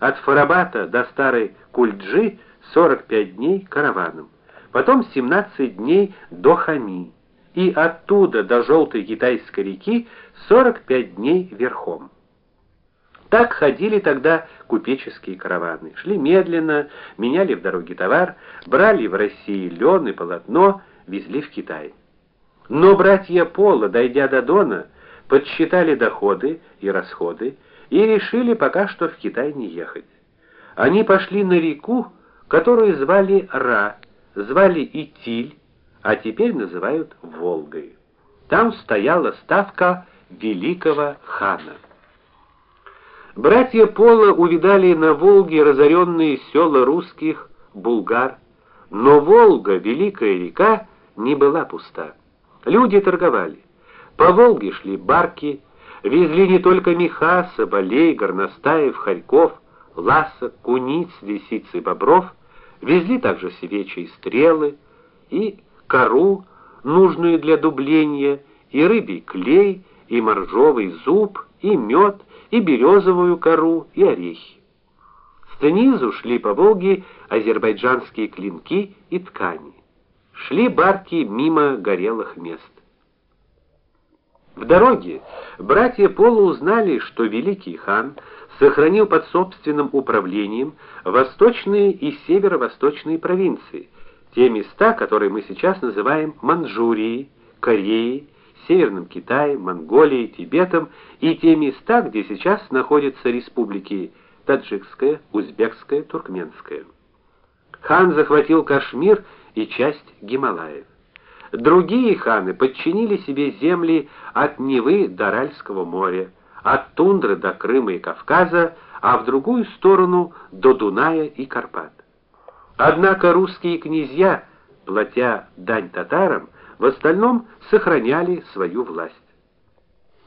от Фарабата до Старой Кульджи 45 дней караваном, потом 17 дней до Хами и оттуда до Желтой Китайской реки 45 дней верхом. Так ходили тогда купеческие караваны. Шли медленно, меняли в дороге товар, брали в России лен и полотно, везли в Китай. Но братья Пола, дойдя до Дона, подсчитали доходы и расходы и решили пока что в Китай не ехать. Они пошли на реку, которую звали Ра, звали Итиль, а теперь называют Волгой. Там стояла ставка великого хана. Братья Пола увидали на Волге разоренные села русских, булгар, но Волга, великая река, не была пуста. Люди торговали. По Волге шли барки, везли не только меха, соболей, горностаев, хорьков, ласок, куниц, лисиц и бобров, везли также свечи и стрелы, и кору, нужную для дубления, и рыбий клей, и моржовый зуб, и мед, и березовую кору, и орехи. Снизу шли по Волге азербайджанские клинки и ткани. Шли барки мимо горелых мест. В дороге братья Пола узнали, что великий хан сохранил под собственным управлением восточные и северо-восточные провинции, те места, которые мы сейчас называем Манчжурией, Кореей, Северным Китаем, Монголией, Тибетом, и те места, где сейчас находятся республики Таджикская, Узбекская, Туркменская. Хан захватил Кашмир и часть Гималаев. Другие ханы подчинили себе земли от Невы до Аральского моря, от тундры до Крыма и Кавказа, а в другую сторону до Дуная и Карпат. Однако русские князья, платя дань татарам, в остальном сохраняли свою власть.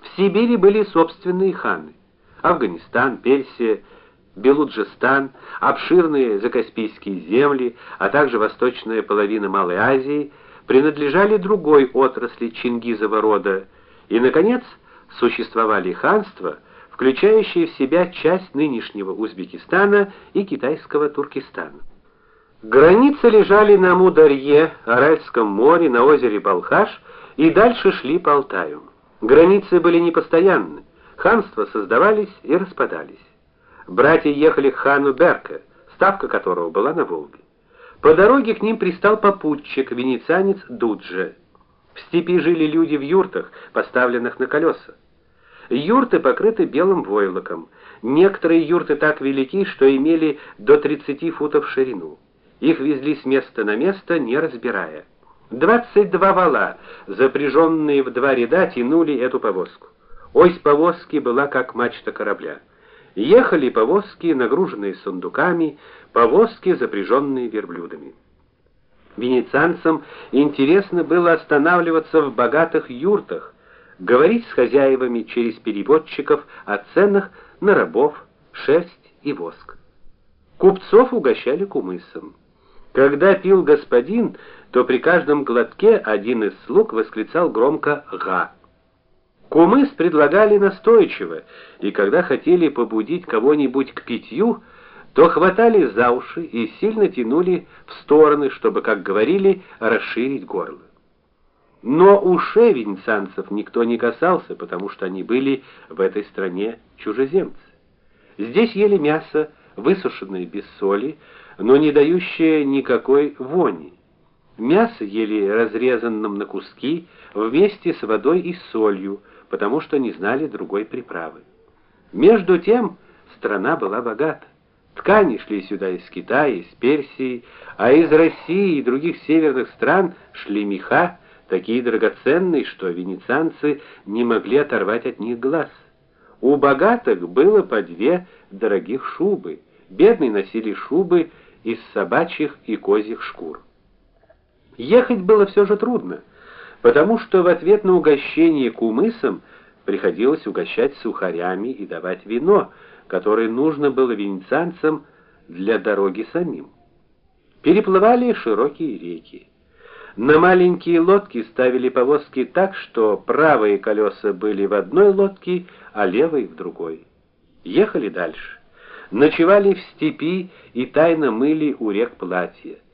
В Сибири были собственные ханы: Афганистан, Персия, Белуджистан, обширные закаспийские земли, а также восточная половина Малой Азии принадлежали другой отрасли Чингизова рода, и наконец существовали ханства, включающие в себя часть нынешнего Узбекистана и китайского Туркестана. Границы лежали на Мударье, Аральском море, на озере Балхаш и дальше шли по Алтаю. Границы были непостоянны, ханства создавались и распадались. Братья ехали к хану Берка, ставка которого была на Волге. По дороге к ним пристал попутчик, венецианец Дуджа. В степи жили люди в юртах, поставленных на колеса. Юрты покрыты белым войлоком. Некоторые юрты так велики, что имели до 30 футов ширину. Их везли с места на место, не разбирая. Двадцать два вала, запряженные в два ряда, тянули эту повозку. Ось повозки была как мачта корабля. Ехали повозки, нагруженные сундуками, повозки, запряженные верблюдами. Венецианцам интересно было останавливаться в богатых юртах, говорить с хозяевами через переводчиков о ценах на рабов, шерсть и воск. Купцов угощали кумысом. Когда пил господин, то при каждом глотке один из слуг восклицал громко «га». Кумыс предлагали настойчиво, и когда хотели побудить кого-нибудь к питью, то хватали за уши и сильно тянули в стороны, чтобы, как говорили, расширить горло. Но ушей венецианцев никто не касался, потому что они были в этой стране чужеземцы. Здесь ели мясо, высушенное без соли, но не дающее никакой вони. Мясо ели разрезанным на куски вместе с водой и солью, потому что не знали другой приправы. Между тем, страна была богата. Ткани шли сюда из Китая, из Персии, а из России и других северных стран шли меха, такие драгоценные, что венецианцы не могли оторвать от них глаз. У богатых было по две дорогих шубы, бедные носили шубы из собачьих и козьих шкур. Ехать было все же трудно, потому что в ответ на угощение кумысом приходилось угощать сухарями и давать вино, которое нужно было венецианцам для дороги самим. Переплывали широкие реки. На маленькие лодки ставили повозки так, что правые колеса были в одной лодке, а левые в другой. Ехали дальше. ночевали в степи и тайно мыли у рек платья.